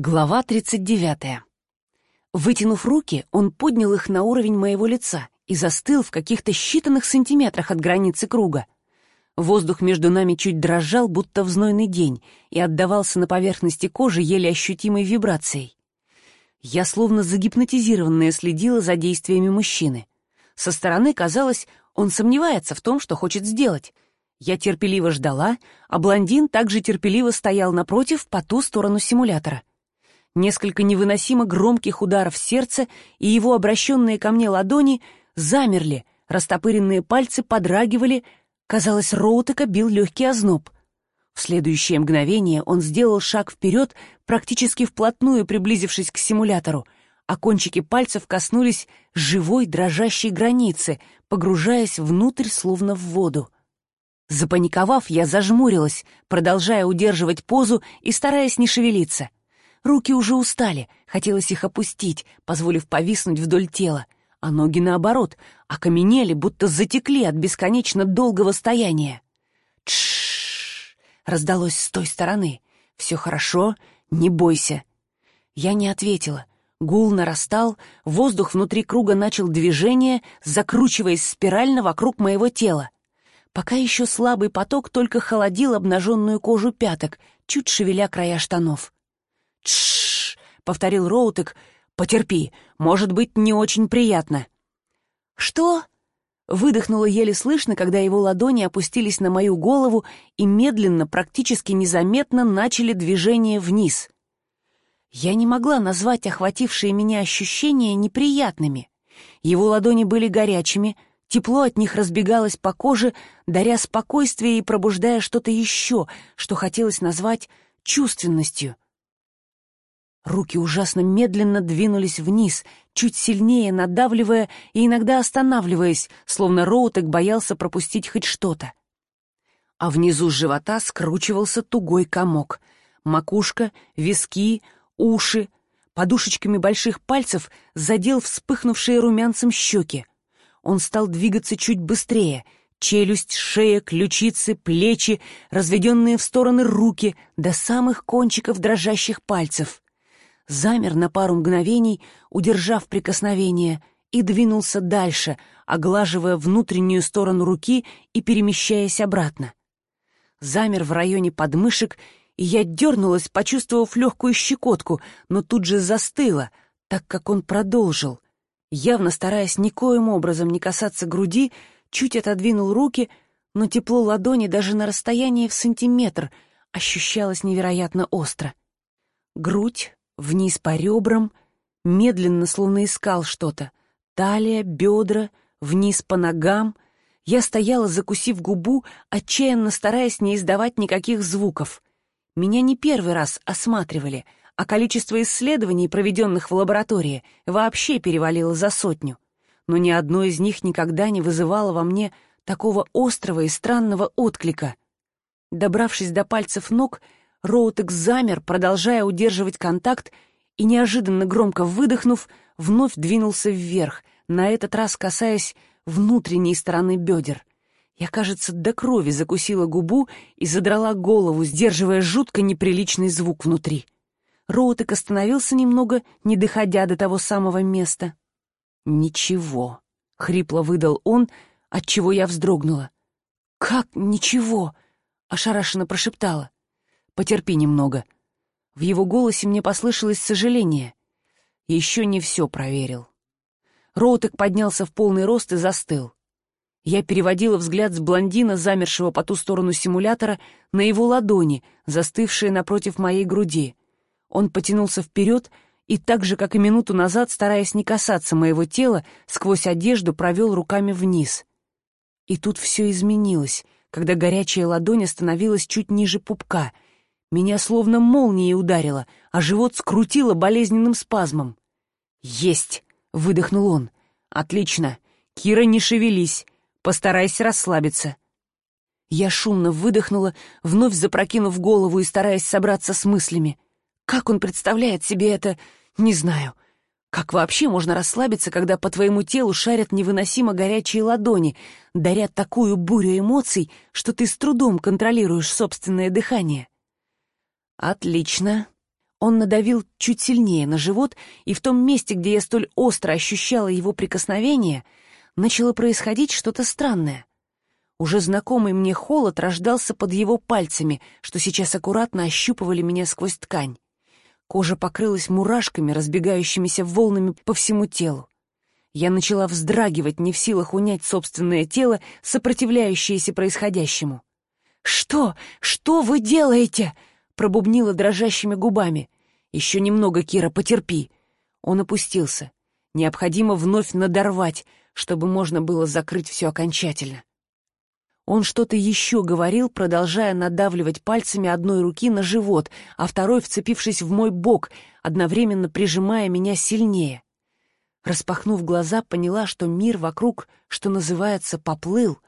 Глава 39. Вытянув руки, он поднял их на уровень моего лица и застыл в каких-то считанных сантиметрах от границы круга. Воздух между нами чуть дрожал, будто в знойный день, и отдавался на поверхности кожи еле ощутимой вибрацией. Я словно загипнотизированная следила за действиями мужчины. Со стороны казалось, он сомневается в том, что хочет сделать. Я терпеливо ждала, а блондин также терпеливо стоял напротив, по ту сторону симулятора. Несколько невыносимо громких ударов сердца и его обращенные ко мне ладони замерли, растопыренные пальцы подрагивали, казалось, Роутека бил легкий озноб. В следующее мгновение он сделал шаг вперед, практически вплотную приблизившись к симулятору, а кончики пальцев коснулись живой дрожащей границы, погружаясь внутрь, словно в воду. Запаниковав, я зажмурилась, продолжая удерживать позу и стараясь не шевелиться — Руки уже устали, хотелось их опустить, позволив повиснуть вдоль тела, а ноги, наоборот, окаменели, будто затекли от бесконечно долгого стояния. «Тш-ш-ш!» раздалось с той стороны. «Все хорошо, не бойся». Я не ответила. Гул нарастал, воздух внутри круга начал движение, закручиваясь спирально вокруг моего тела. Пока еще слабый поток только холодил обнаженную кожу пяток, чуть шевеля края штанов. «Тш-ш-ш!» повторил Роутек. «Потерпи, может быть, не очень приятно». «Что?» Выдохнула еле слышно, когда его ладони опустились на мою голову и медленно, практически незаметно начали движение вниз. Я не могла назвать охватившие меня ощущения неприятными. Его ладони были горячими, тепло от них разбегалось по коже, даря спокойствие и пробуждая что-то еще, что хотелось назвать чувственностью — Руки ужасно медленно двинулись вниз, чуть сильнее надавливая и иногда останавливаясь, словно Роутек боялся пропустить хоть что-то. А внизу живота скручивался тугой комок. Макушка, виски, уши. Подушечками больших пальцев задел вспыхнувшие румянцем щеки. Он стал двигаться чуть быстрее. Челюсть, шея, ключицы, плечи, разведенные в стороны руки, до самых кончиков дрожащих пальцев — замер на пару мгновений, удержав прикосновение, и двинулся дальше, оглаживая внутреннюю сторону руки и перемещаясь обратно. Замер в районе подмышек, и я дернулась, почувствовав легкую щекотку, но тут же застыла, так как он продолжил. Явно стараясь никоим образом не касаться груди, чуть отодвинул руки, но тепло ладони даже на расстоянии в сантиметр ощущалось невероятно остро. Грудь, Вниз по ребрам, медленно, словно искал что-то. Талия, бедра, вниз по ногам. Я стояла, закусив губу, отчаянно стараясь не издавать никаких звуков. Меня не первый раз осматривали, а количество исследований, проведенных в лаборатории, вообще перевалило за сотню. Но ни одно из них никогда не вызывало во мне такого острого и странного отклика. Добравшись до пальцев ног, Роутек замер, продолжая удерживать контакт, и, неожиданно громко выдохнув, вновь двинулся вверх, на этот раз касаясь внутренней стороны бедер. Я, кажется, до крови закусила губу и задрала голову, сдерживая жутко неприличный звук внутри. Роутек остановился немного, не доходя до того самого места. «Ничего», — хрипло выдал он, отчего я вздрогнула. «Как ничего?» — ошарашенно прошептала. Потерпи немного». В его голосе мне послышалось сожаление. Еще не все проверил. Роутек поднялся в полный рост и застыл. Я переводила взгляд с блондина, замершего по ту сторону симулятора, на его ладони, застывшие напротив моей груди. Он потянулся вперед и так же, как и минуту назад, стараясь не касаться моего тела, сквозь одежду провел руками вниз. И тут все изменилось, когда горячая ладонь остановилась чуть ниже пупка — меня словно молнией ударило, а живот скрутило болезненным спазмом. «Есть!» — выдохнул он. «Отлично! Кира, не шевелись! Постарайся расслабиться!» Я шумно выдохнула, вновь запрокинув голову и стараясь собраться с мыслями. Как он представляет себе это, не знаю. Как вообще можно расслабиться, когда по твоему телу шарят невыносимо горячие ладони, дарят такую бурю эмоций, что ты с трудом контролируешь собственное дыхание? «Отлично!» Он надавил чуть сильнее на живот, и в том месте, где я столь остро ощущала его прикосновение, начало происходить что-то странное. Уже знакомый мне холод рождался под его пальцами, что сейчас аккуратно ощупывали меня сквозь ткань. Кожа покрылась мурашками, разбегающимися волнами по всему телу. Я начала вздрагивать, не в силах унять собственное тело, сопротивляющееся происходящему. «Что? Что вы делаете?» — пробубнила дрожащими губами. «Еще немного, Кира, потерпи». Он опустился. Необходимо вновь надорвать, чтобы можно было закрыть все окончательно. Он что-то еще говорил, продолжая надавливать пальцами одной руки на живот, а второй вцепившись в мой бок, одновременно прижимая меня сильнее. Распахнув глаза, поняла, что мир вокруг, что называется, поплыл.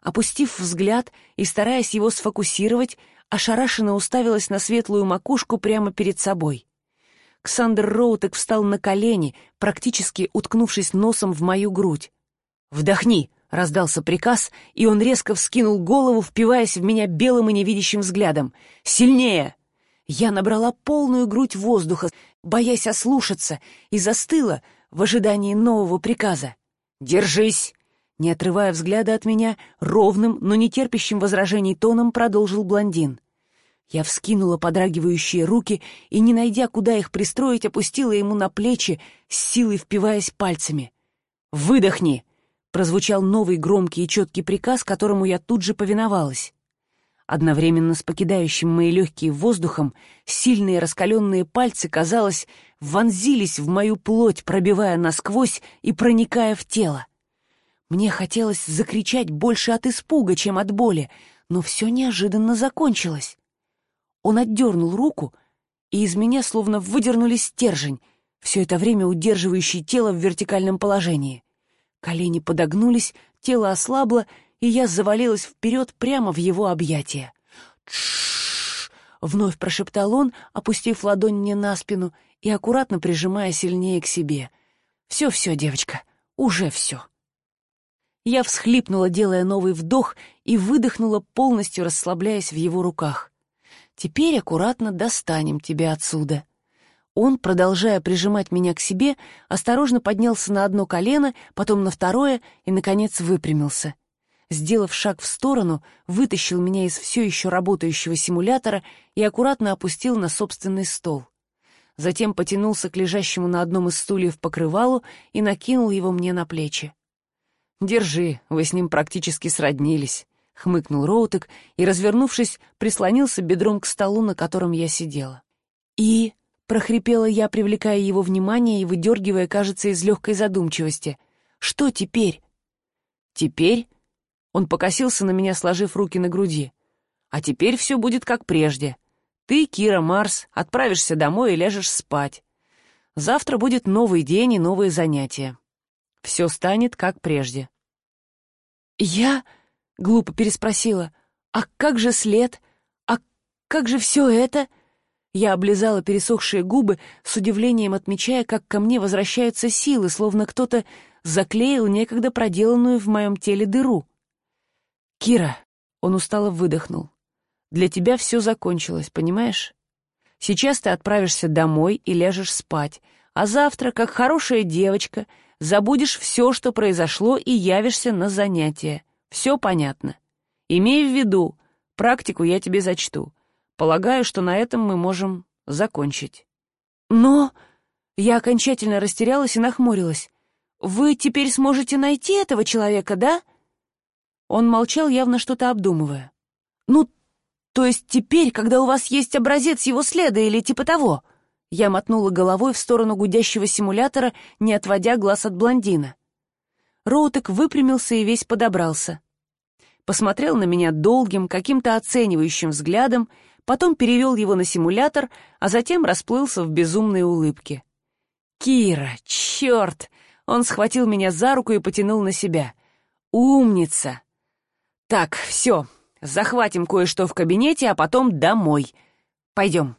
Опустив взгляд и стараясь его сфокусировать, ошарашенно уставилась на светлую макушку прямо перед собой. Ксандер Роутек встал на колени, практически уткнувшись носом в мою грудь. «Вдохни!» Раздался приказ, и он резко вскинул голову, впиваясь в меня белым и невидящим взглядом. «Сильнее!» Я набрала полную грудь воздуха, боясь ослушаться, и застыла в ожидании нового приказа. «Держись!» Не отрывая взгляда от меня, ровным, но не терпящим возражений тоном продолжил блондин. Я вскинула подрагивающие руки и, не найдя, куда их пристроить, опустила ему на плечи, с силой впиваясь пальцами. «Выдохни!» прозвучал новый громкий и четкий приказ, которому я тут же повиновалась. Одновременно с покидающим мои легкие воздухом, сильные раскаленные пальцы, казалось, вонзились в мою плоть, пробивая насквозь и проникая в тело. Мне хотелось закричать больше от испуга, чем от боли, но все неожиданно закончилось. Он отдернул руку, и из меня словно выдернули стержень, все это время удерживающий тело в вертикальном положении. Колени подогнулись, тело ослабло, и я завалилась вперед прямо в его объятия. «Тш-ш-ш!» вновь прошептал он, опустив ладонь мне на спину и аккуратно прижимая сильнее к себе. «Все-все, девочка, уже все». Я всхлипнула, делая новый вдох, и выдохнула, полностью расслабляясь в его руках. «Теперь аккуратно достанем тебя отсюда». Он, продолжая прижимать меня к себе, осторожно поднялся на одно колено, потом на второе и, наконец, выпрямился. Сделав шаг в сторону, вытащил меня из все еще работающего симулятора и аккуратно опустил на собственный стол. Затем потянулся к лежащему на одном из стульев покрывалу и накинул его мне на плечи. «Держи, вы с ним практически сроднились», — хмыкнул Роутек и, развернувшись, прислонился бедром к столу, на котором я сидела. «И...» прохрипела я, привлекая его внимание и выдергивая, кажется, из легкой задумчивости. «Что теперь?» «Теперь?» Он покосился на меня, сложив руки на груди. «А теперь все будет как прежде. Ты, Кира Марс, отправишься домой и ляжешь спать. Завтра будет новый день и новые занятия. Все станет как прежде». «Я?» — глупо переспросила. «А как же след? А как же все это?» Я облизала пересохшие губы, с удивлением отмечая, как ко мне возвращаются силы, словно кто-то заклеил некогда проделанную в моем теле дыру. «Кира», — он устало выдохнул, — «для тебя все закончилось, понимаешь? Сейчас ты отправишься домой и ляжешь спать, а завтра, как хорошая девочка, забудешь все, что произошло, и явишься на занятия. Все понятно. Имей в виду, практику я тебе зачту». Полагаю, что на этом мы можем закончить. Но... Я окончательно растерялась и нахмурилась. «Вы теперь сможете найти этого человека, да?» Он молчал, явно что-то обдумывая. «Ну, то есть теперь, когда у вас есть образец его следа или типа того?» Я мотнула головой в сторону гудящего симулятора, не отводя глаз от блондина. Роутек выпрямился и весь подобрался. Посмотрел на меня долгим, каким-то оценивающим взглядом потом перевел его на симулятор, а затем расплылся в безумной улыбке. «Кира, черт!» Он схватил меня за руку и потянул на себя. «Умница!» «Так, все, захватим кое-что в кабинете, а потом домой. Пойдем».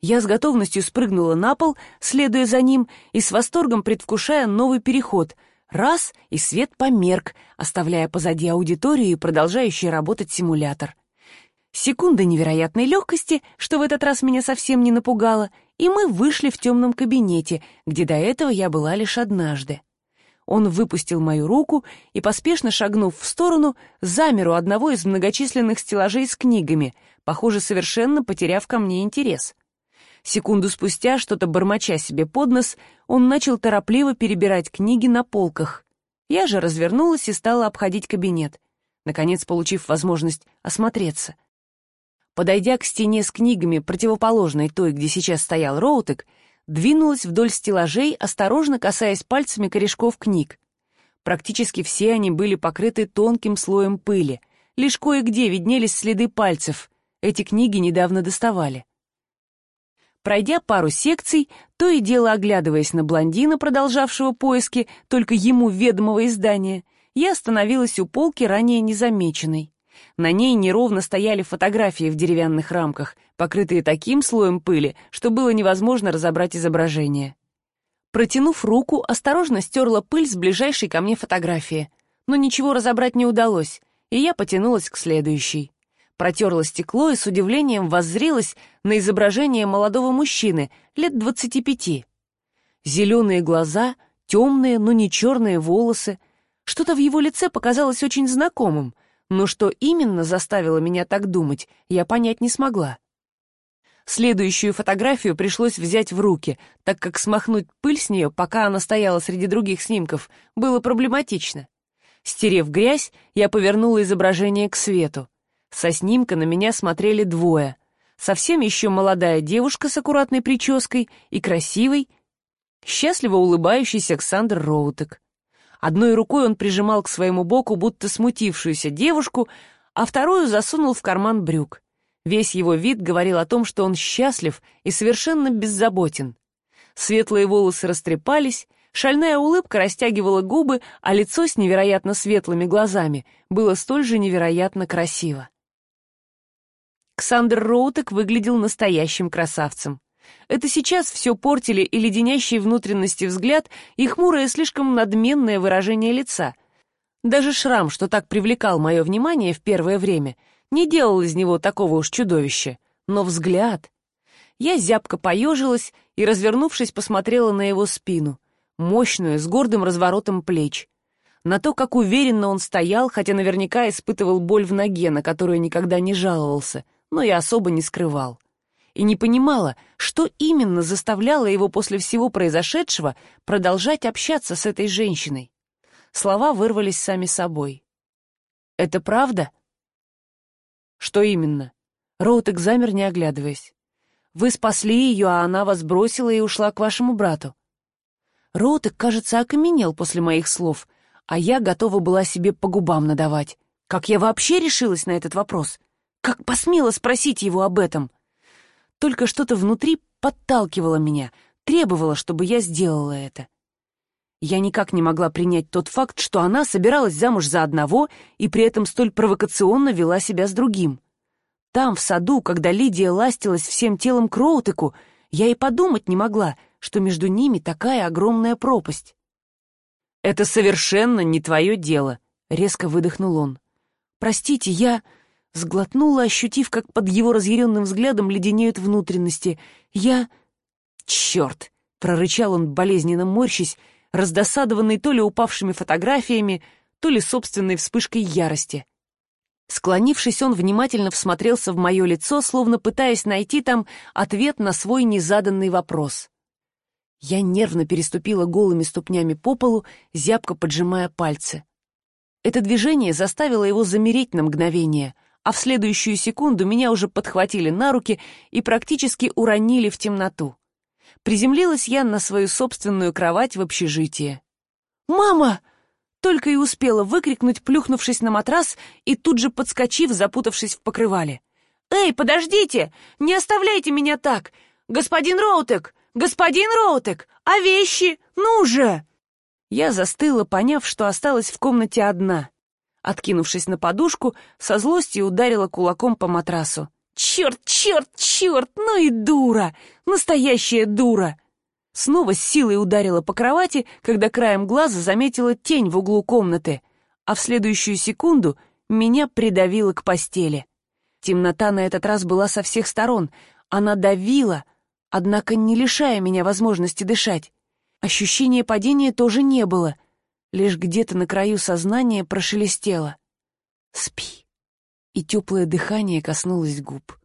Я с готовностью спрыгнула на пол, следуя за ним и с восторгом предвкушая новый переход. Раз — и свет померк, оставляя позади аудиторию и продолжающий работать симулятор. Секунда невероятной легкости, что в этот раз меня совсем не напугало, и мы вышли в темном кабинете, где до этого я была лишь однажды. Он выпустил мою руку и, поспешно шагнув в сторону, замер у одного из многочисленных стеллажей с книгами, похоже, совершенно потеряв ко мне интерес. Секунду спустя, что-то бормоча себе под нос, он начал торопливо перебирать книги на полках. Я же развернулась и стала обходить кабинет, наконец получив возможность осмотреться. Подойдя к стене с книгами, противоположной той, где сейчас стоял Роутек, двинулась вдоль стеллажей, осторожно касаясь пальцами корешков книг. Практически все они были покрыты тонким слоем пыли. Лишь кое-где виднелись следы пальцев. Эти книги недавно доставали. Пройдя пару секций, то и дело оглядываясь на блондина, продолжавшего поиски только ему ведомого издания, я остановилась у полки, ранее незамеченной. На ней неровно стояли фотографии в деревянных рамках, покрытые таким слоем пыли, что было невозможно разобрать изображение. Протянув руку, осторожно стерла пыль с ближайшей ко мне фотографии, но ничего разобрать не удалось, и я потянулась к следующей. Протерла стекло и с удивлением воззрилась на изображение молодого мужчины, лет двадцати пяти. Зеленые глаза, темные, но не черные волосы. Что-то в его лице показалось очень знакомым, но что именно заставило меня так думать, я понять не смогла. Следующую фотографию пришлось взять в руки, так как смахнуть пыль с нее, пока она стояла среди других снимков, было проблематично. Стерев грязь, я повернула изображение к свету. Со снимка на меня смотрели двое. Совсем еще молодая девушка с аккуратной прической и красивый, счастливо улыбающийся Александр Роутек. Одной рукой он прижимал к своему боку будто смутившуюся девушку, а вторую засунул в карман брюк. Весь его вид говорил о том, что он счастлив и совершенно беззаботен. Светлые волосы растрепались, шальная улыбка растягивала губы, а лицо с невероятно светлыми глазами было столь же невероятно красиво. Ксандр Роутек выглядел настоящим красавцем. Это сейчас все портили и леденящий внутренности взгляд, и хмурое слишком надменное выражение лица. Даже шрам, что так привлекал мое внимание в первое время, не делал из него такого уж чудовища. Но взгляд... Я зябко поежилась и, развернувшись, посмотрела на его спину, мощную, с гордым разворотом плеч. На то, как уверенно он стоял, хотя наверняка испытывал боль в ноге, на которую никогда не жаловался, но и особо не скрывал и не понимала, что именно заставляло его после всего произошедшего продолжать общаться с этой женщиной. Слова вырвались сами собой. «Это правда?» «Что именно?» Роутек замер, не оглядываясь. «Вы спасли ее, а она вас бросила и ушла к вашему брату». Роутек, кажется, окаменел после моих слов, а я готова была себе по губам надавать. Как я вообще решилась на этот вопрос? Как посмела спросить его об этом? Только что-то внутри подталкивало меня, требовало, чтобы я сделала это. Я никак не могла принять тот факт, что она собиралась замуж за одного и при этом столь провокационно вела себя с другим. Там, в саду, когда Лидия ластилась всем телом к Роутеку, я и подумать не могла, что между ними такая огромная пропасть. «Это совершенно не твое дело», — резко выдохнул он. «Простите, я...» Сглотнула, ощутив, как под его разъяренным взглядом леденеют внутренности. «Я...» «Черт!» — прорычал он, болезненно морщись, раздосадованный то ли упавшими фотографиями, то ли собственной вспышкой ярости. Склонившись, он внимательно всмотрелся в мое лицо, словно пытаясь найти там ответ на свой незаданный вопрос. Я нервно переступила голыми ступнями по полу, зябко поджимая пальцы. Это движение заставило его замереть на мгновение, а в следующую секунду меня уже подхватили на руки и практически уронили в темноту. Приземлилась я на свою собственную кровать в общежитии. «Мама!» Только и успела выкрикнуть, плюхнувшись на матрас и тут же подскочив, запутавшись в покрывале. «Эй, подождите! Не оставляйте меня так! Господин Роутек! Господин Роутек! А вещи? Ну же!» Я застыла, поняв, что осталась в комнате одна — Откинувшись на подушку, со злостью ударила кулаком по матрасу. «Черт, черт, черт! Ну и дура! Настоящая дура!» Снова с силой ударила по кровати, когда краем глаза заметила тень в углу комнаты, а в следующую секунду меня придавило к постели. Темнота на этот раз была со всех сторон. Она давила, однако не лишая меня возможности дышать. Ощущения падения тоже не было, лишь где-то на краю сознания прошелестело. «Спи!» И теплое дыхание коснулось губ.